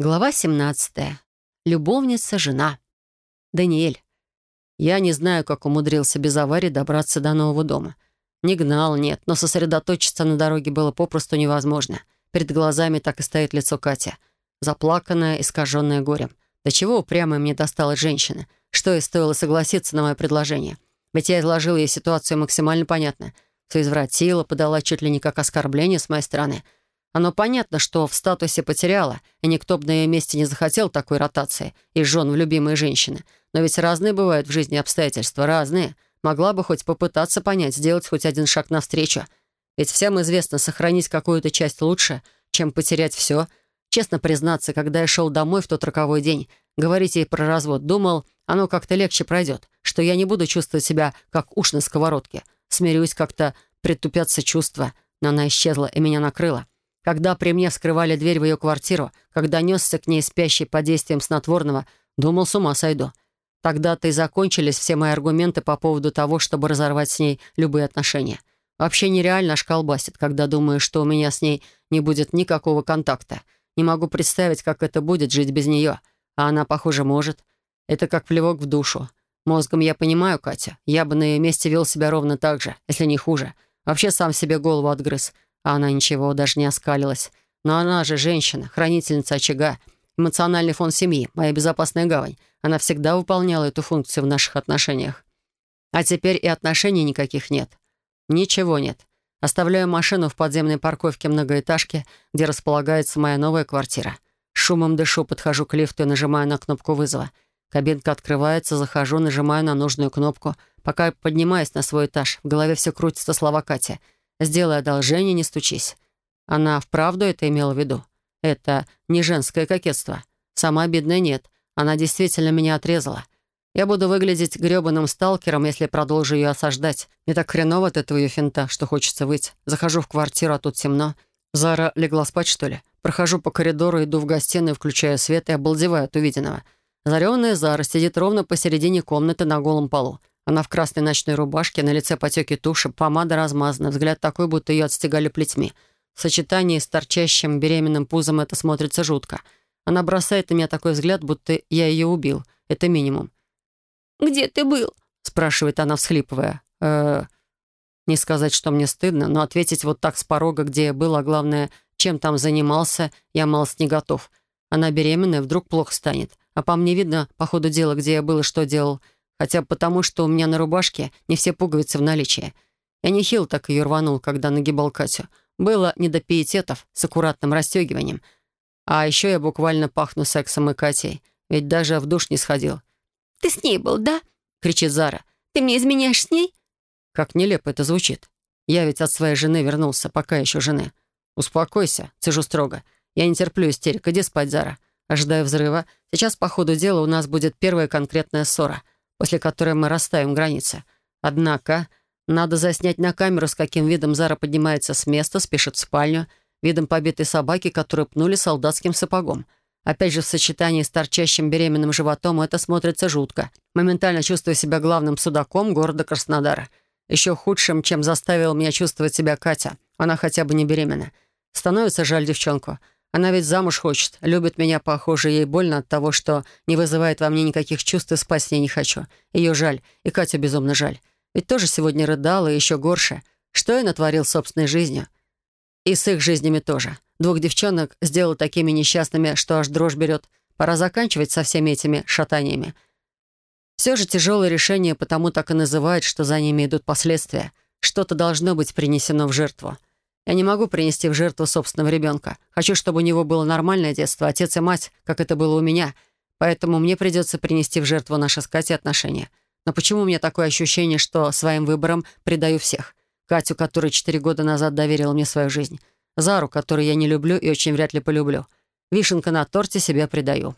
Глава 17. Любовница, жена. Даниэль. Я не знаю, как умудрился без аварии добраться до нового дома. Не гнал, нет, но сосредоточиться на дороге было попросту невозможно. Перед глазами так и стоит лицо Катя. Заплаканная, искаженная горем. До чего упрямая мне досталась женщина. Что ей стоило согласиться на мое предложение. Ведь я изложил ей ситуацию максимально понятно. Все извратила, подала чуть ли не как оскорбление с моей стороны — оно понятно, что в статусе потеряла, и никто бы на ее месте не захотел такой ротации из жен в любимые женщины. Но ведь разные бывают в жизни обстоятельства, разные. Могла бы хоть попытаться понять, сделать хоть один шаг навстречу. Ведь всем известно, сохранить какую-то часть лучше, чем потерять все. Честно признаться, когда я шел домой в тот роковой день, говорить ей про развод, думал, оно как-то легче пройдет, что я не буду чувствовать себя, как уж на сковородке. Смирюсь как-то, притупятся чувства, но она исчезла и меня накрыла. Когда при мне вскрывали дверь в ее квартиру, когда несся к ней спящий под действием снотворного, думал, с ума сойду. Тогда-то и закончились все мои аргументы по поводу того, чтобы разорвать с ней любые отношения. Вообще нереально аж колбасит, когда думаю, что у меня с ней не будет никакого контакта. Не могу представить, как это будет жить без нее. А она, похоже, может. Это как плевок в душу. Мозгом я понимаю, Катя. Я бы на ее месте вел себя ровно так же, если не хуже. Вообще сам себе голову отгрыз. Она ничего, даже не оскалилась. Но она же женщина, хранительница очага, эмоциональный фон семьи, моя безопасная гавань. Она всегда выполняла эту функцию в наших отношениях. А теперь и отношений никаких нет. Ничего нет. Оставляю машину в подземной парковке многоэтажки, где располагается моя новая квартира. Шумом дышу, подхожу к лифту и нажимаю на кнопку вызова. Кабинка открывается, захожу, нажимаю на нужную кнопку. Пока поднимаюсь на свой этаж, в голове все крутится слова Кати — Сделай одолжение, не стучись. Она вправду это имела в виду. Это не женское кокетство. Сама бедная нет. Она действительно меня отрезала. Я буду выглядеть грёбаным сталкером, если продолжу ее осаждать. Мне так хреново от этого ее финта, что хочется выйти. Захожу в квартиру, а тут темно. Зара легла спать, что ли? Прохожу по коридору, иду в гостиную, включаю свет и обалдеваю от увиденного. Зареванная Зара сидит ровно посередине комнаты на голом полу. Она в красной ночной рубашке, на лице потеки туши, помада размазана, взгляд такой, будто ее отстегали плетьми. В сочетании с торчащим беременным пузом это смотрится жутко. Она бросает на меня такой взгляд, будто я ее убил. Это минимум. «Где ты был?» — спрашивает она, всхлипывая. э Не сказать, что мне стыдно, но ответить вот так с порога, где я был, а главное, чем там занимался, я малость не готов. Она беременная, вдруг плохо станет. А по мне видно, по ходу дела, где я был и что делал — Хотя потому, что у меня на рубашке не все пуговицы в наличии. Я не хил так ее рванул, когда нагибал Катю. Было не до пиететов с аккуратным расстегиванием. А еще я буквально пахну сексом и Катей. Ведь даже в душ не сходил. «Ты с ней был, да?» — кричит Зара. «Ты мне изменяешь с ней?» Как нелепо это звучит. Я ведь от своей жены вернулся, пока еще жены. «Успокойся», — цежу строго. «Я не терплю истерик. Иди спать, Зара. Ожидаю взрыва. Сейчас, по ходу дела, у нас будет первая конкретная ссора — после которой мы расставим границы. Однако надо заснять на камеру, с каким видом Зара поднимается с места, спешит в спальню, видом побитой собаки, которую пнули солдатским сапогом. Опять же, в сочетании с торчащим беременным животом это смотрится жутко. Моментально чувствую себя главным судаком города Краснодара. Еще худшим, чем заставила меня чувствовать себя Катя. Она хотя бы не беременна. Становится жаль девчонку. Она ведь замуж хочет, любит меня, похоже, ей больно от того, что не вызывает во мне никаких чувств и спать с ней не хочу. Ее жаль, и Катю безумно жаль. Ведь тоже сегодня рыдала, и еще горше. Что я натворил собственной жизнью? И с их жизнями тоже. Двух девчонок сделал такими несчастными, что аж дрожь берет. Пора заканчивать со всеми этими шатаниями. Все же тяжелое решение потому так и называют, что за ними идут последствия. Что-то должно быть принесено в жертву. Я не могу принести в жертву собственного ребенка. Хочу, чтобы у него было нормальное детство, отец и мать, как это было у меня. Поэтому мне придется принести в жертву наши с Катей отношения. Но почему у меня такое ощущение, что своим выбором предаю всех? Катю, которая четыре года назад доверила мне свою жизнь. Зару, которую я не люблю и очень вряд ли полюблю. Вишенка на торте себя предаю.